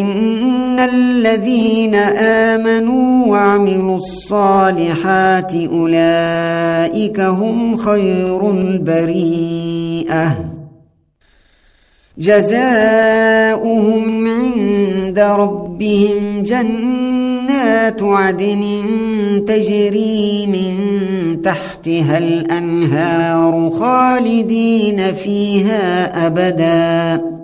إن الذين آمنوا وعملوا الصالحات أولئك هم خير البريئة. جزاؤهم عند ربهم جنات عدن تجري من تحتها الأنهار خالدين فيها أبداً.